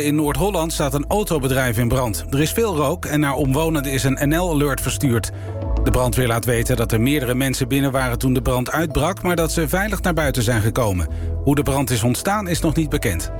In Noord-Holland staat een autobedrijf in brand. Er is veel rook en naar omwonenden is een NL-alert verstuurd. De brandweer laat weten dat er meerdere mensen binnen waren toen de brand uitbrak... maar dat ze veilig naar buiten zijn gekomen. Hoe de brand is ontstaan is nog niet bekend.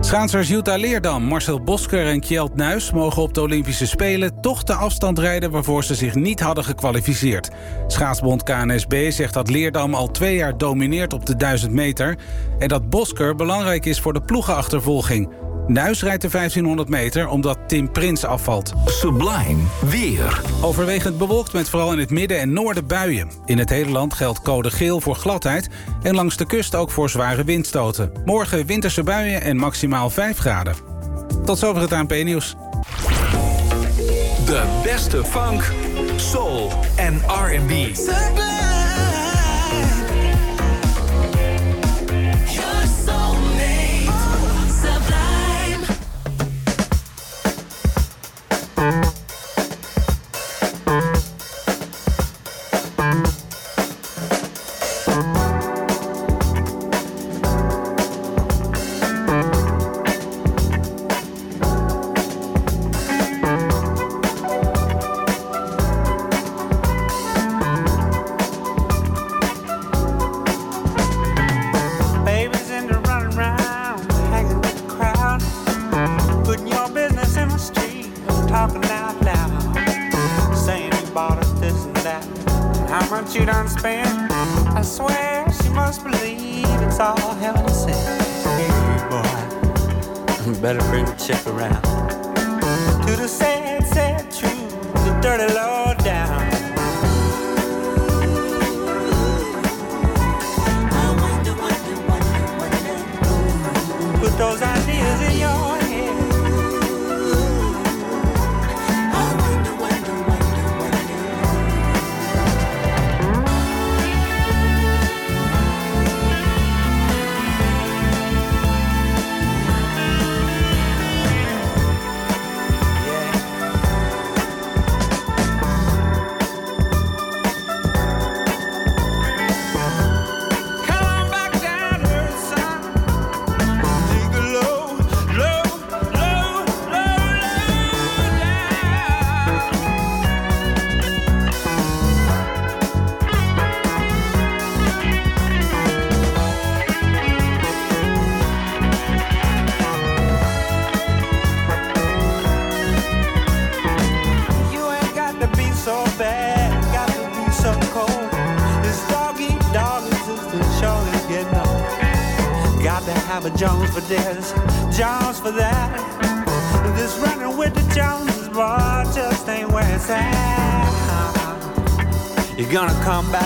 Schaatsers Jutta Leerdam, Marcel Bosker en Kjeld Nuis... mogen op de Olympische Spelen toch de afstand rijden... waarvoor ze zich niet hadden gekwalificeerd. Schaatsbond KNSB zegt dat Leerdam al twee jaar domineert op de 1000 meter... en dat Bosker belangrijk is voor de ploegenachtervolging... Nuis rijdt de 1500 meter omdat Tim Prins afvalt. Sublime weer. Overwegend bewolkt met vooral in het midden en noorden buien. In het hele land geldt code geel voor gladheid... en langs de kust ook voor zware windstoten. Morgen winterse buien en maximaal 5 graden. Tot zover het ANP-nieuws. De beste funk, soul en R&B. Come back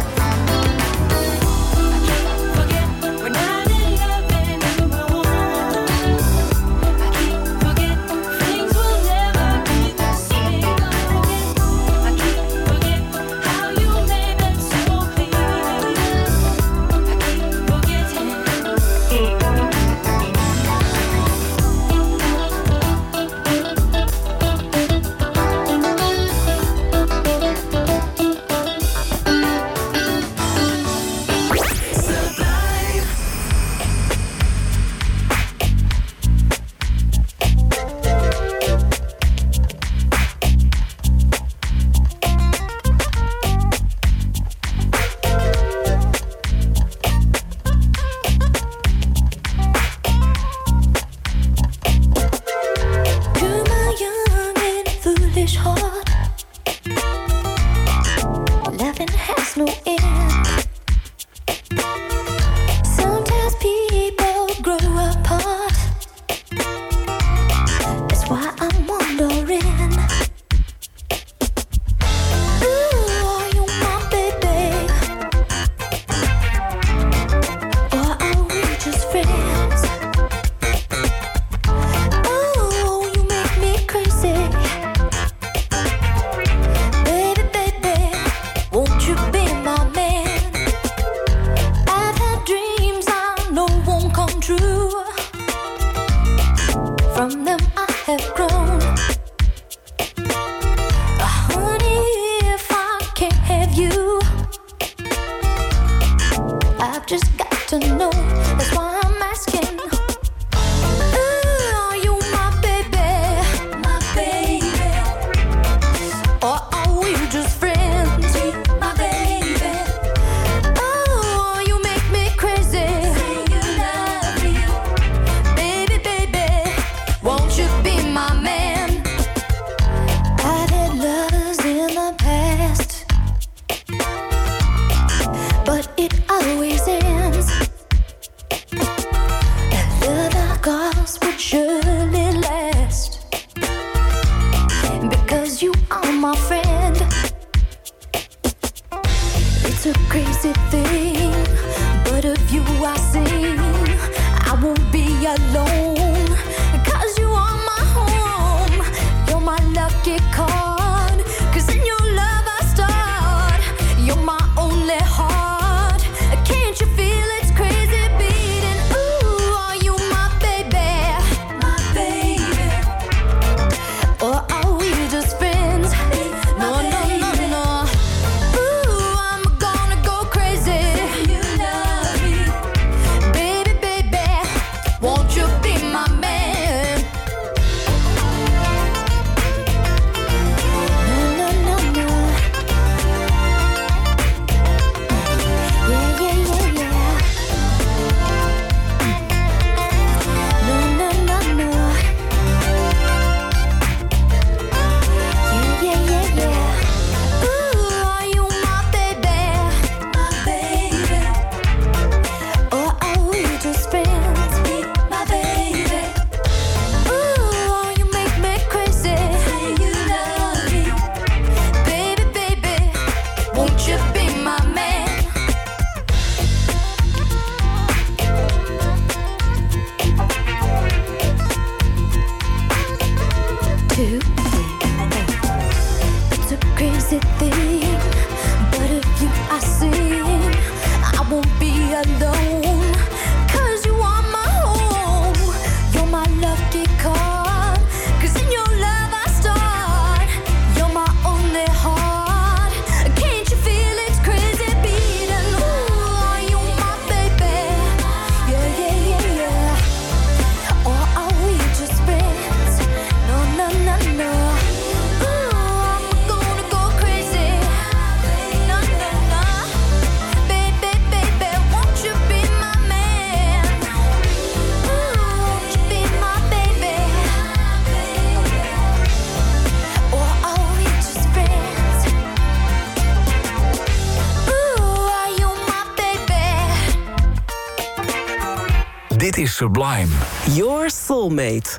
Sublime. Your soulmate.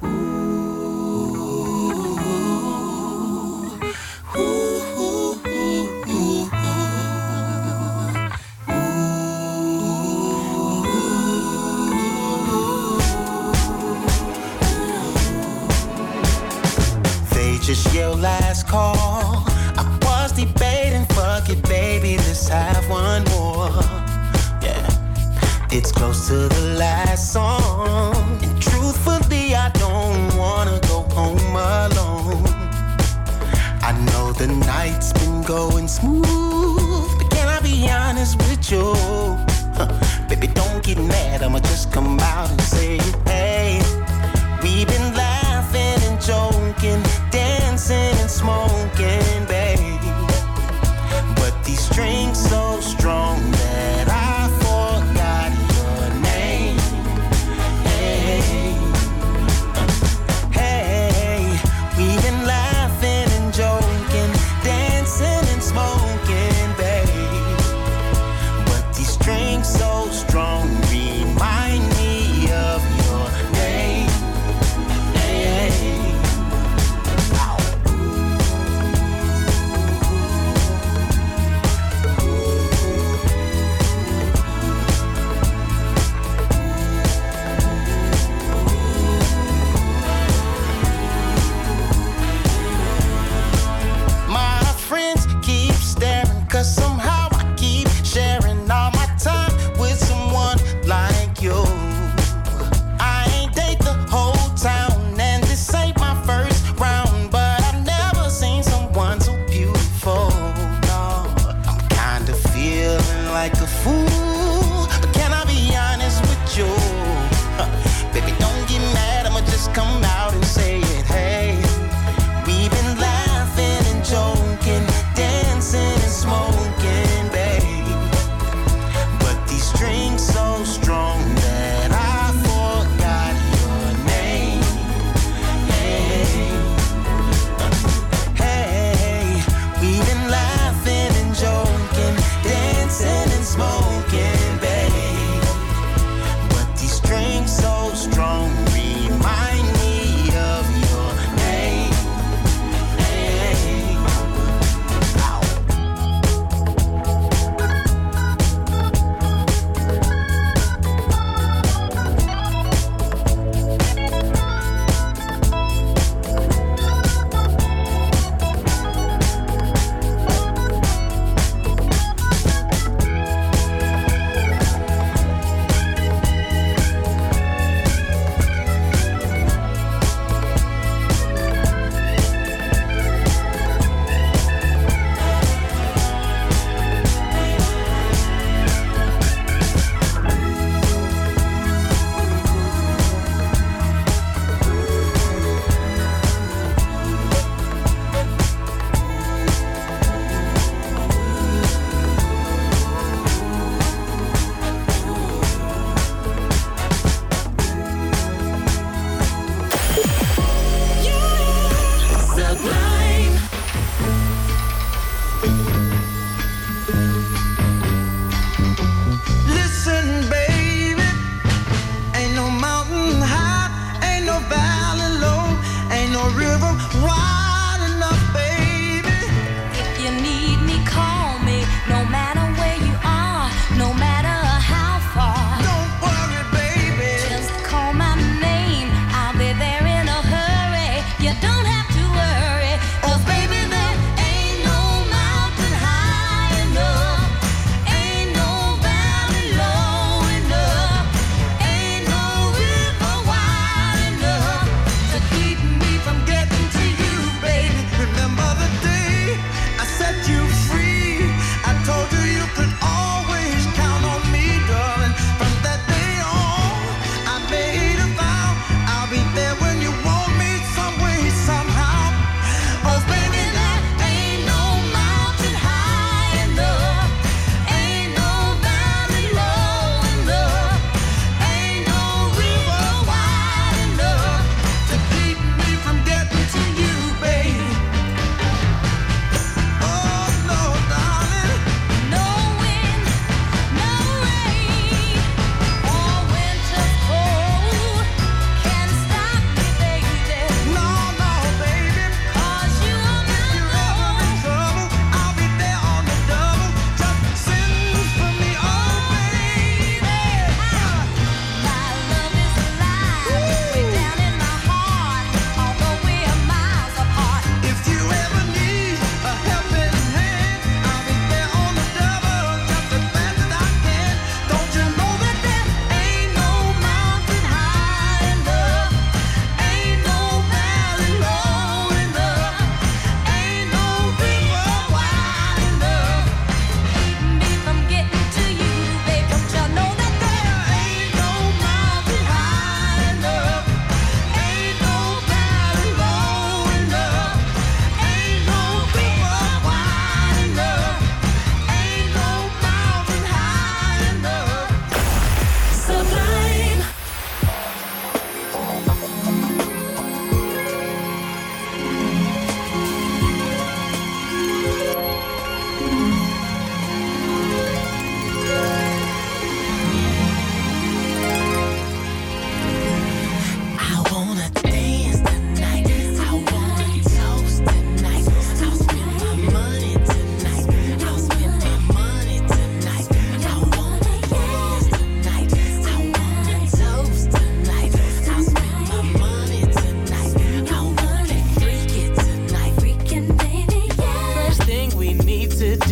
They just yell last call. I was debating, fuck it, baby, let's have one more. It's close to the last song. And truthfully, I don't wanna go home alone. I know the night's been going smooth, but can I be honest with you? Huh, baby, don't get mad, I'ma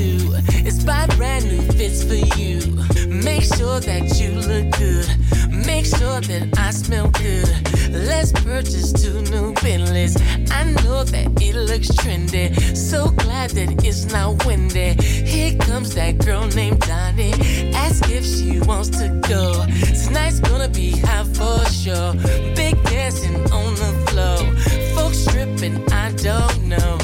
is buy brand new fits for you. Make sure that you look good. Make sure that I smell good. Let's purchase two new Bentleys. I know that it looks trendy. So glad that it's not windy. Here comes that girl named Donnie. Ask if she wants to go. Tonight's gonna be hot for sure. Big dancing on the floor. Folks stripping, I don't know.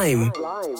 Sublime. Als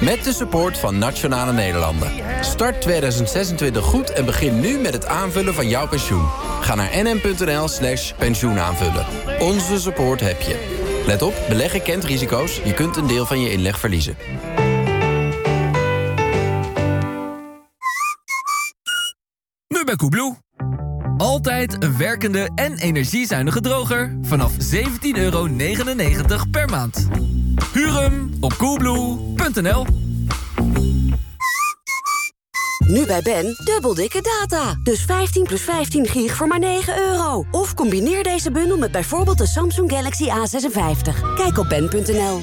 Met de support van Nationale Nederlanden. Start 2026 goed en begin nu met het aanvullen van jouw pensioen. Ga naar nm.nl slash pensioenaanvullen. Onze support heb je. Let op, beleggen kent risico's. Je kunt een deel van je inleg verliezen. Nu bij Koebloe. Altijd een werkende en energiezuinige droger vanaf 17,99 euro per maand. Huur hem op coolblue.nl Nu bij Ben, dubbel dikke data. Dus 15 plus 15 gig voor maar 9 euro. Of combineer deze bundel met bijvoorbeeld de Samsung Galaxy A56. Kijk op ben.nl.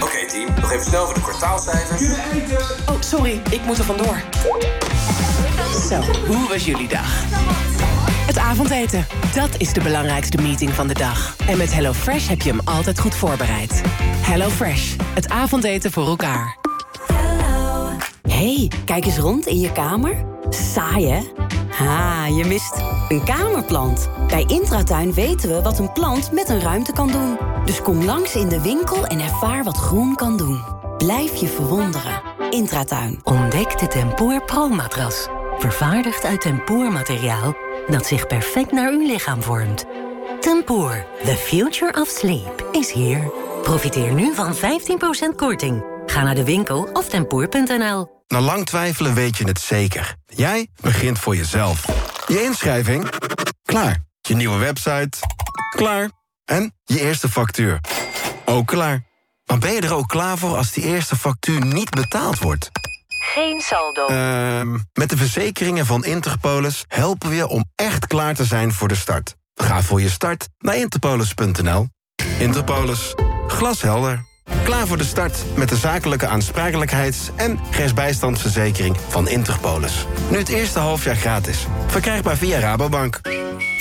Oké team, nog even snel voor de kwartaalcijfers. Oh, sorry, ik moet er vandoor. Zo, hoe was jullie dag? Avondeten, dat is de belangrijkste meeting van de dag. En met HelloFresh heb je hem altijd goed voorbereid. HelloFresh, het avondeten voor elkaar. hey, kijk eens rond in je kamer. Saai, hè? Ha, je mist een kamerplant. Bij Intratuin weten we wat een plant met een ruimte kan doen. Dus kom langs in de winkel en ervaar wat groen kan doen. Blijf je verwonderen. Intratuin. Ontdek de Tempoor Pro-matras. Vervaardigd uit tempoormateriaal dat zich perfect naar uw lichaam vormt. Tempoor, the future of sleep, is here. Profiteer nu van 15% korting. Ga naar de winkel of tempoor.nl. Na lang twijfelen weet je het zeker. Jij begint voor jezelf. Je inschrijving? Klaar. Je nieuwe website? Klaar. En je eerste factuur? Ook klaar. Maar ben je er ook klaar voor als die eerste factuur niet betaald wordt? Geen saldo. Ehm met de verzekeringen van Interpolis helpen we je om echt klaar te zijn voor de start. Ga voor je start naar interpolis.nl. Interpolis. Glashelder. Klaar voor de start met de zakelijke aansprakelijkheids- en rechtsbijstandsverzekering van Interpolis. Nu het eerste halfjaar gratis. Verkrijgbaar via Rabobank.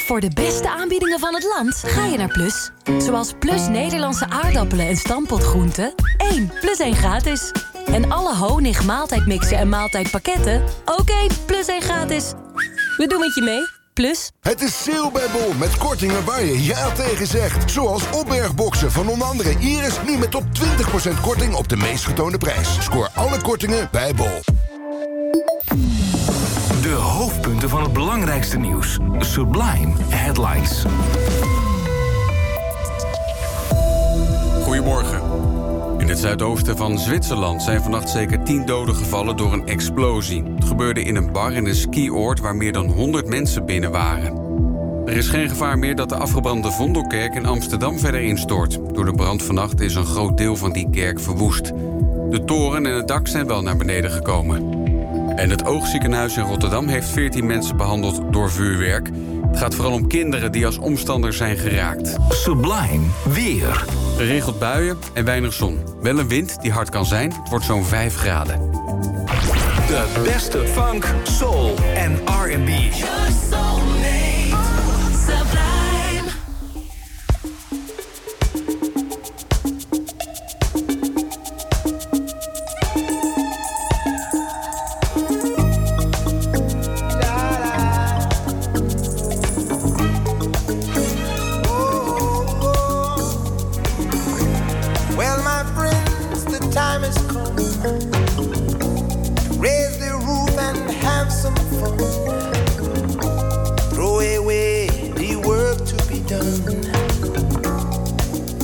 Voor de beste aanbiedingen van het land ga je naar Plus. Zoals Plus Nederlandse aardappelen en stampotgroenten. 1 plus 1 gratis. En alle honig, maaltijdmixen en maaltijdpakketten. Ook 1 plus 1 gratis. We doen het je mee. Plus. Het is sale bij Bol met kortingen waar je ja tegen zegt. Zoals opbergboxen van onder andere Iris nu met tot 20% korting op de meest getoonde prijs. Scoor alle kortingen bij Bol. De hoofdpunten van het belangrijkste nieuws. Sublime Headlines. Goedemorgen. In het zuidoosten van Zwitserland zijn vannacht zeker 10 doden gevallen door een explosie. Het gebeurde in een bar in een skioord waar meer dan 100 mensen binnen waren. Er is geen gevaar meer dat de afgebrande Vondelkerk in Amsterdam verder instort. Door de brand vannacht is een groot deel van die kerk verwoest. De toren en het dak zijn wel naar beneden gekomen. En het oogziekenhuis in Rotterdam heeft 14 mensen behandeld door vuurwerk. Het gaat vooral om kinderen die als omstander zijn geraakt. Sublime weer. Geregeld buien en weinig zon. Wel een wind die hard kan zijn. Het wordt zo'n 5 graden. De beste funk, soul en R&B.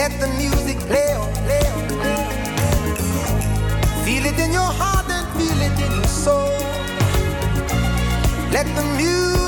Let the music play on, play on, play on. Feel it in your heart and feel it in your soul. Let the music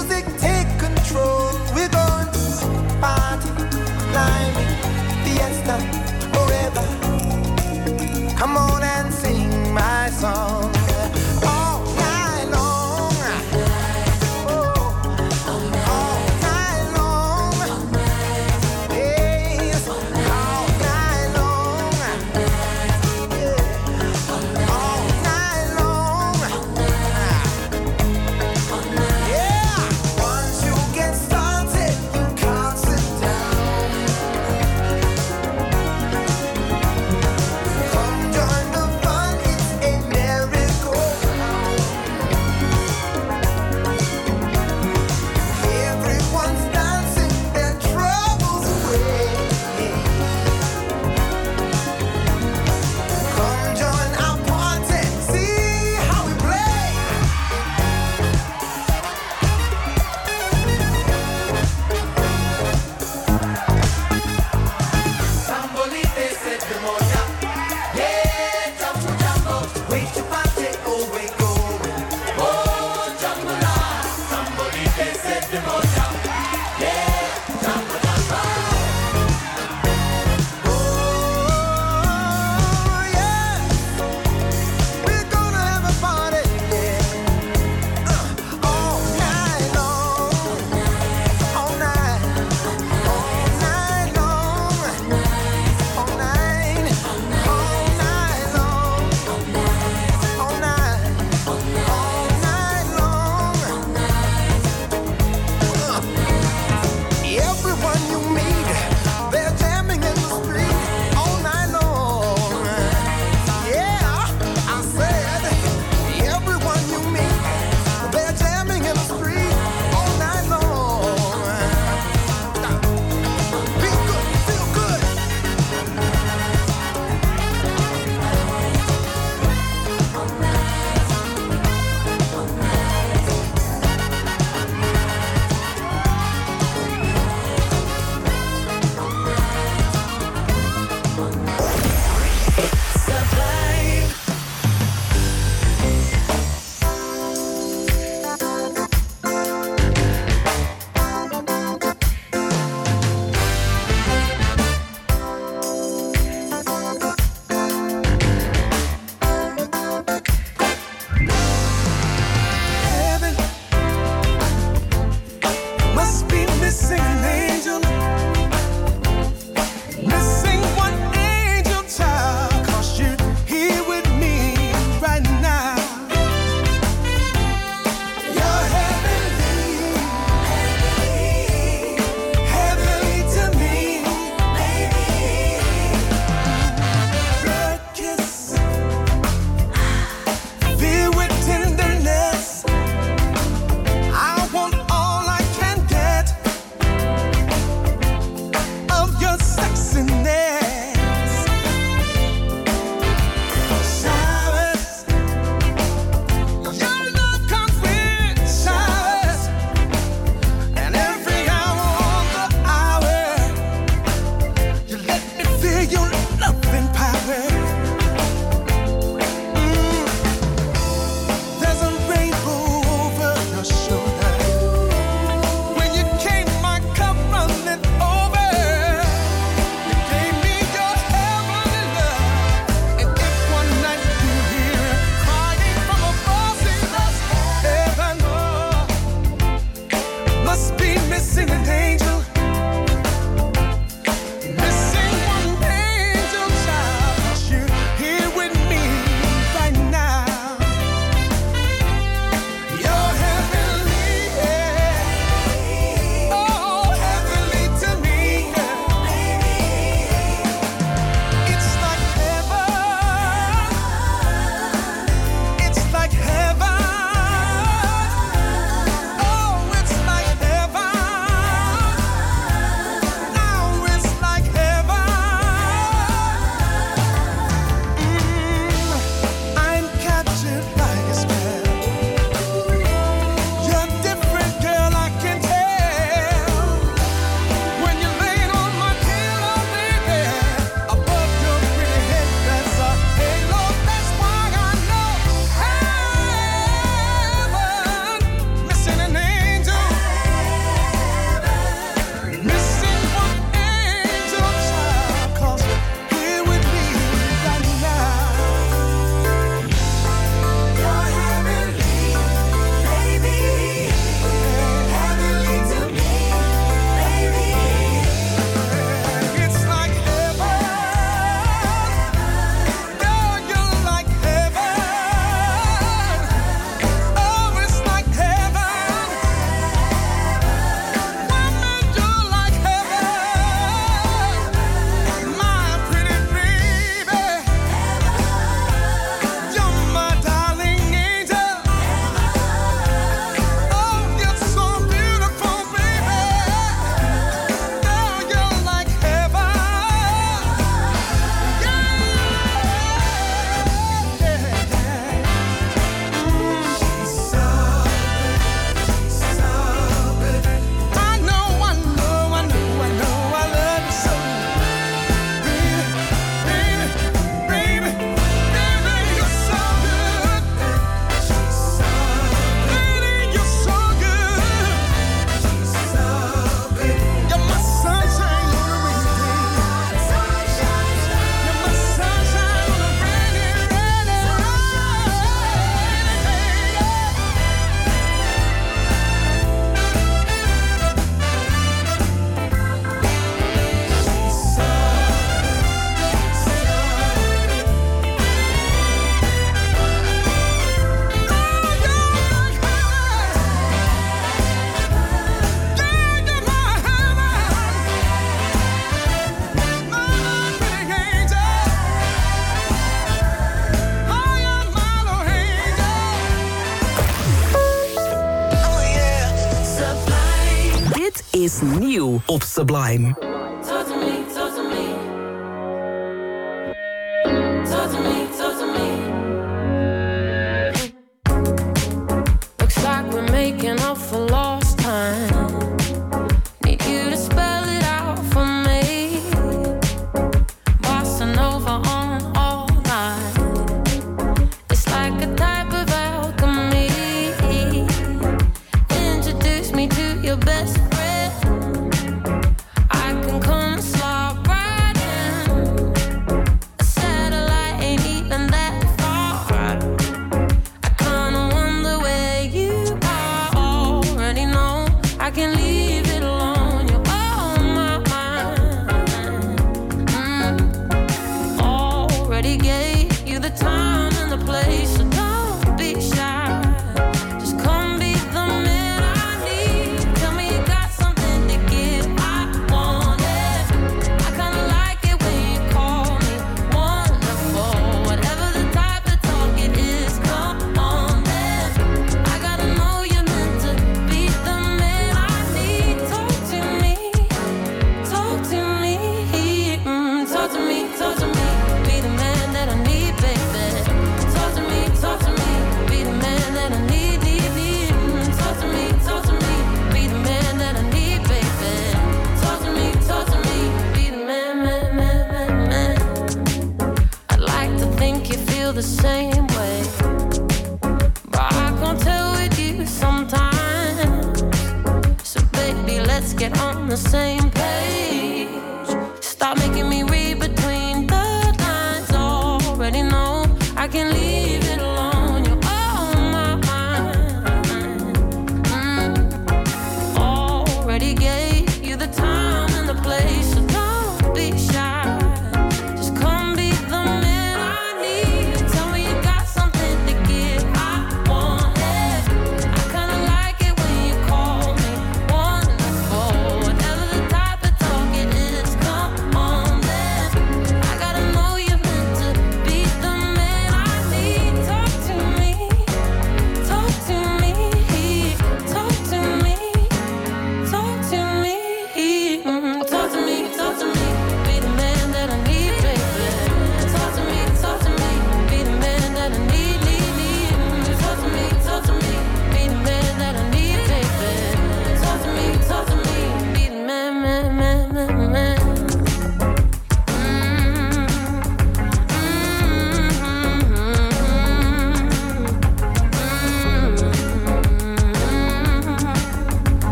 Sublime.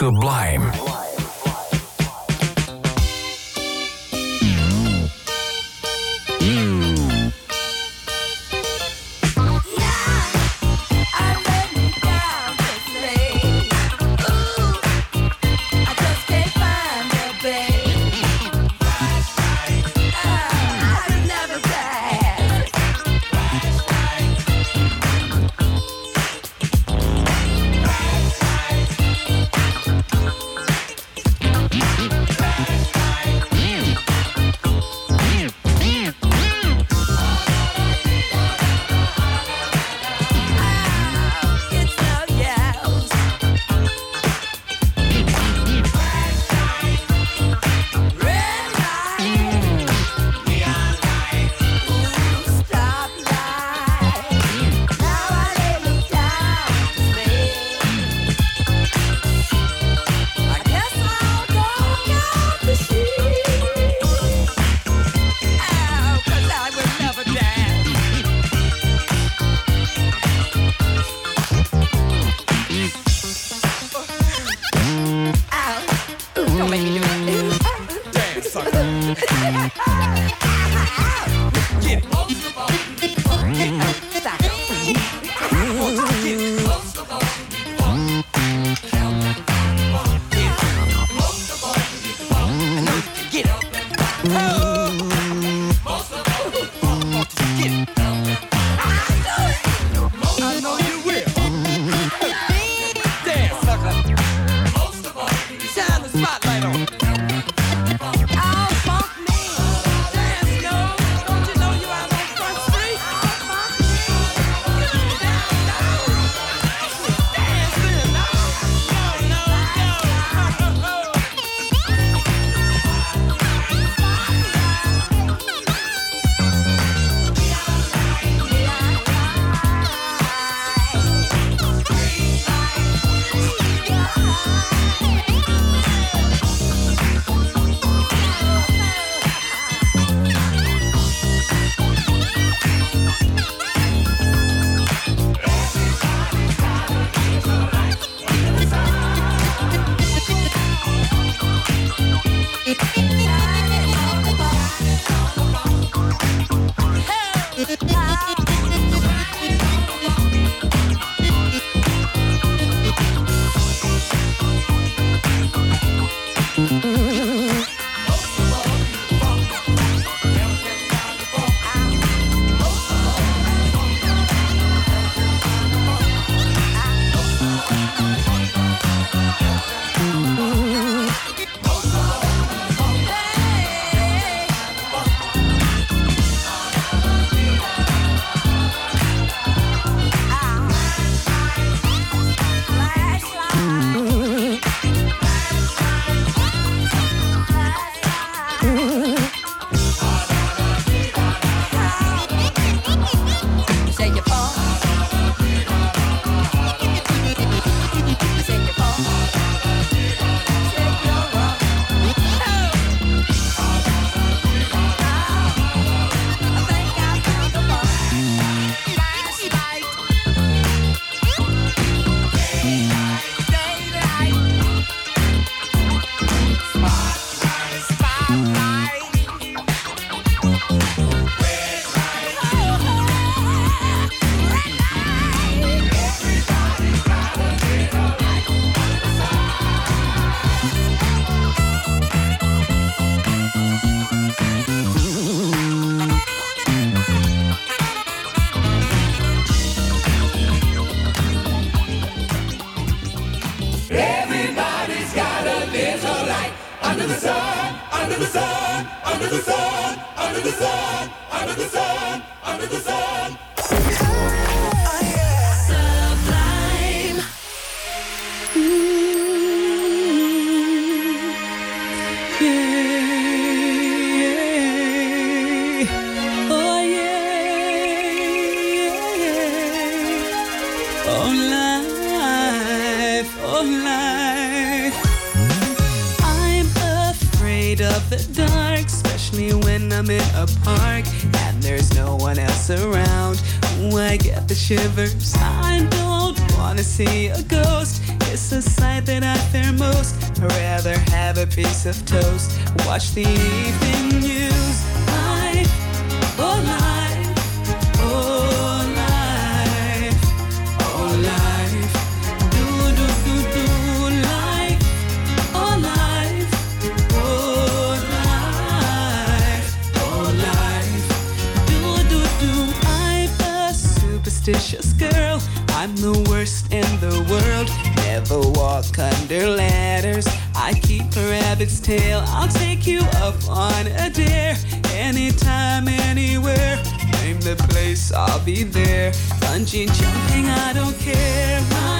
Sublime. on a dare. Anytime, anywhere. Name the place, I'll be there. Punching, jumping, I don't care. My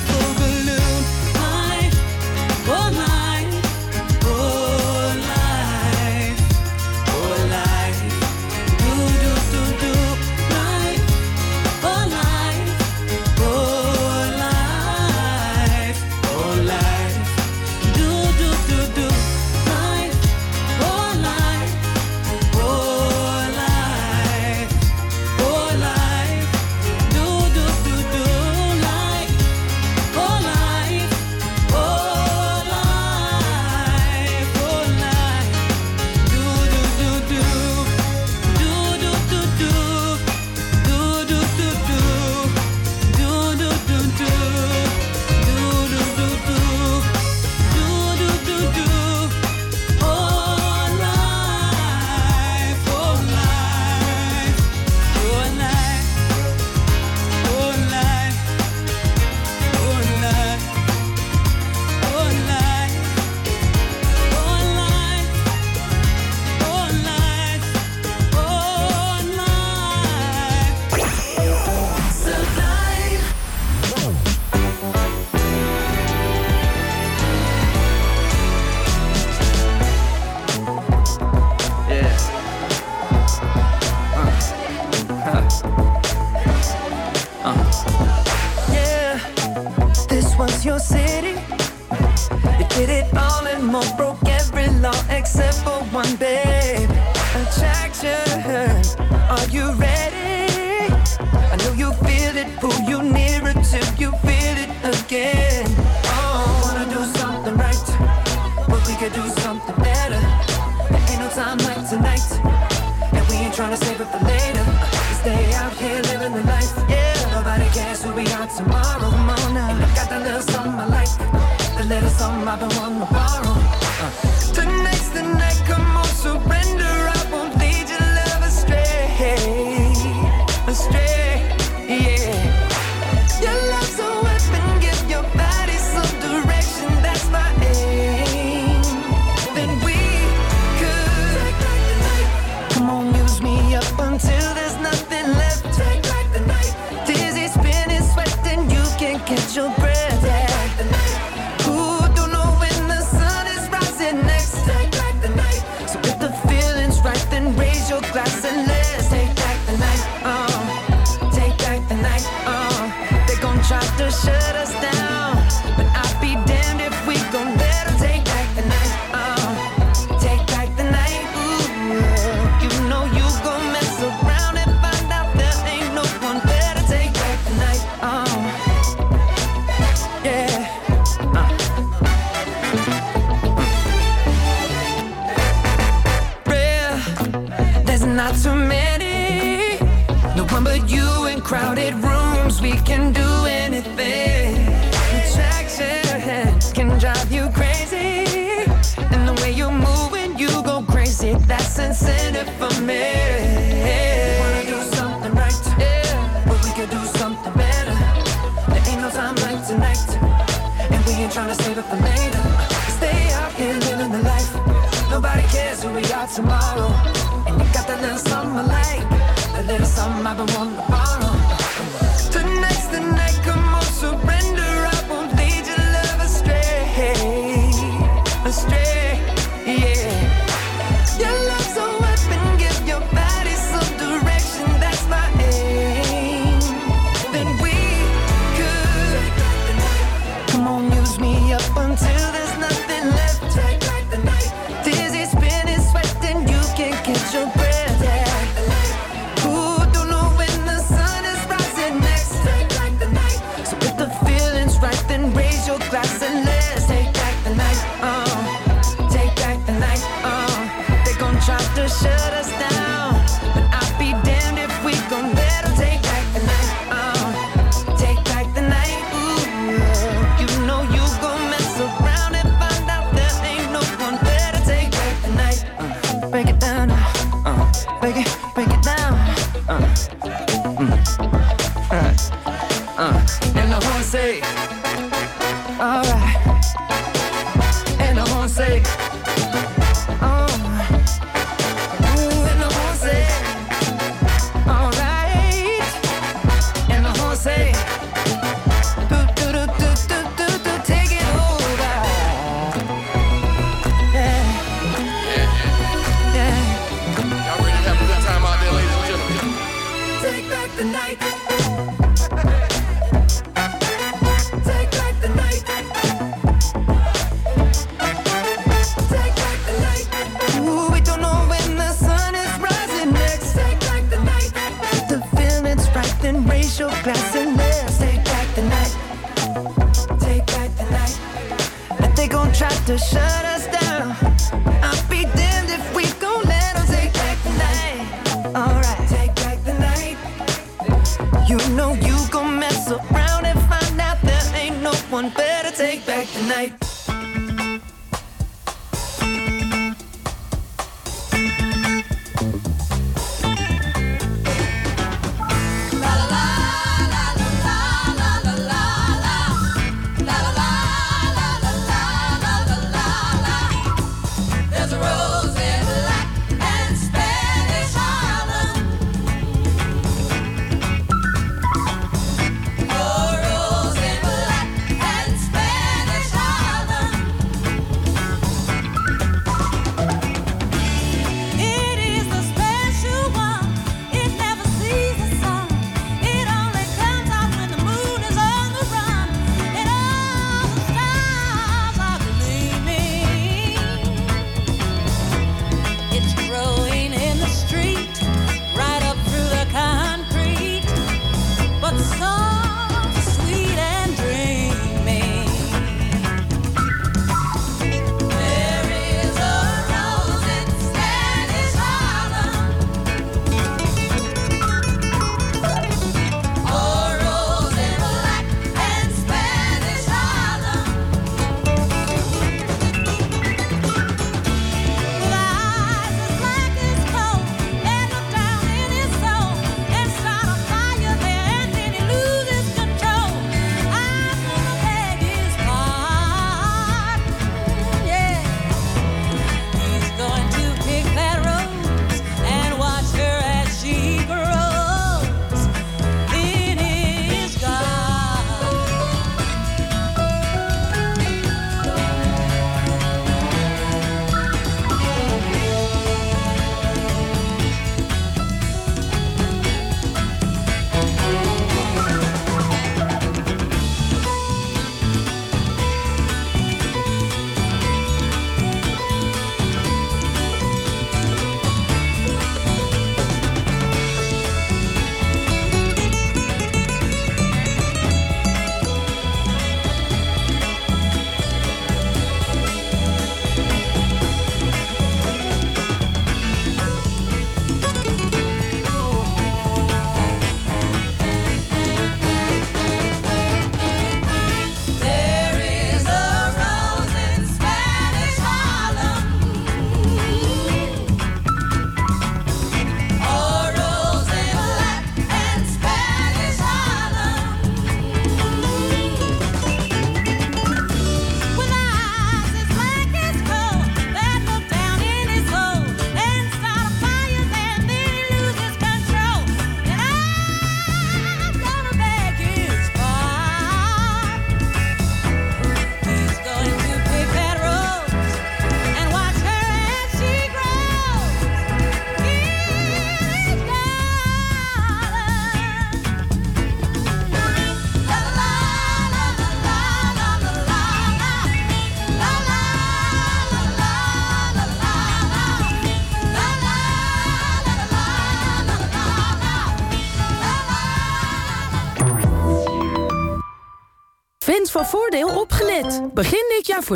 glass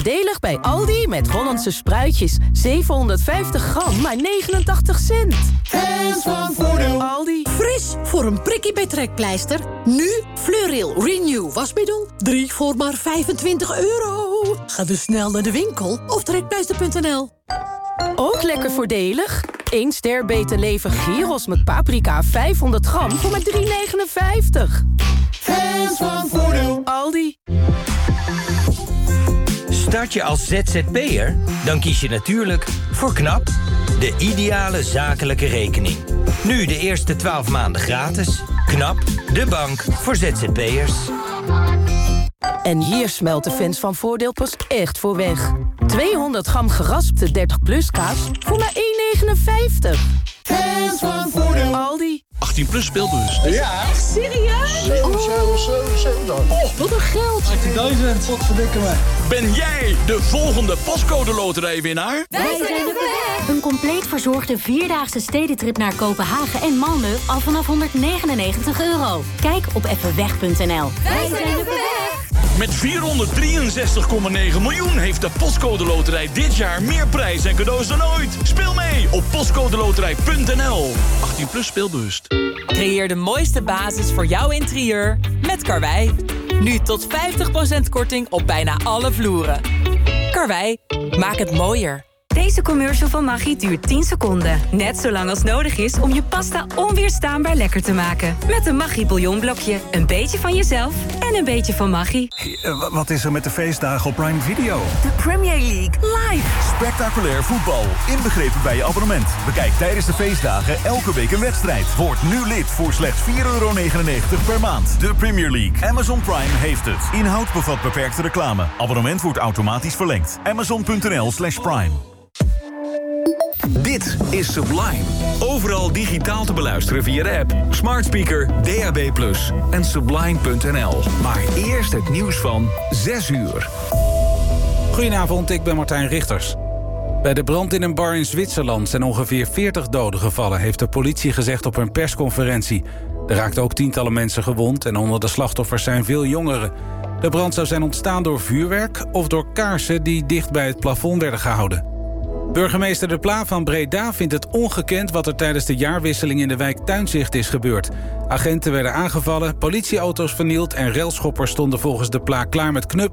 voordelig bij Aldi met Hollandse spruitjes. 750 gram, maar 89 cent. Fans van Voordeel. Aldi. Fris voor een prikkie bij trekpleister. Nu Fleuril Renew wasmiddel. 3 voor maar 25 euro. Ga dus snel naar de winkel of trekpleister.nl. Ook lekker voordelig. 1 ster beter leven gyros met paprika 500 gram voor maar 3,59. Fans van Voordeel. Aldi. Start je als ZZP'er? Dan kies je natuurlijk voor KNAP, de ideale zakelijke rekening. Nu de eerste 12 maanden gratis. KNAP, de bank voor ZZP'ers. En hier smelt de fans van Voordeel pas echt voor weg. 200 gram geraspte 30 plus kaas voor maar 1,59. 18 plus speelbus. Ja. Echt serieus? 7, 7, 7, 7 dan. Oh, wat een geld. 18.000. Wat verdikken me. Ben jij de volgende pascode loterijwinnaar? Wij zijn weg! Een compleet verzorgde vierdaagse stedentrip naar Kopenhagen en Malmö al vanaf 199 euro. Kijk op effenweg.nl. Wij zijn op weg! Met 463,9 miljoen heeft de Postcode Loterij dit jaar meer prijs en cadeaus dan ooit. Speel mee op postcodeloterij.nl. 18 plus speelbewust. Creëer de mooiste basis voor jouw interieur met Karwei. Nu tot 50% korting op bijna alle vloeren. Karwei, maak het mooier. Deze commercial van Maggi duurt 10 seconden. Net zo lang als nodig is om je pasta onweerstaanbaar lekker te maken. Met een Maggi bouillonblokje. Een beetje van jezelf en een beetje van Maggi. Eh, Wat is er met de feestdagen op Prime Video? De Premier League live. Spectaculair voetbal, inbegrepen bij je abonnement. Bekijk tijdens de feestdagen elke week een wedstrijd. Word nu lid voor slechts 4,99 per maand. De Premier League. Amazon Prime heeft het. Inhoud bevat beperkte reclame. Abonnement wordt automatisch verlengd. Amazon.nl slash prime. Dit is Sublime. Overal digitaal te beluisteren via de app, smart speaker, DAB+, en sublime.nl. Maar eerst het nieuws van 6 uur. Goedenavond, ik ben Martijn Richters. Bij de brand in een bar in Zwitserland zijn ongeveer 40 doden gevallen... heeft de politie gezegd op een persconferentie. Er raakten ook tientallen mensen gewond... en onder de slachtoffers zijn veel jongeren. De brand zou zijn ontstaan door vuurwerk... of door kaarsen die dicht bij het plafond werden gehouden. Burgemeester De Pla van Breda vindt het ongekend... wat er tijdens de jaarwisseling in de wijk Tuinzicht is gebeurd. Agenten werden aangevallen, politieauto's vernield... en railschoppers stonden volgens De Pla klaar met knuppel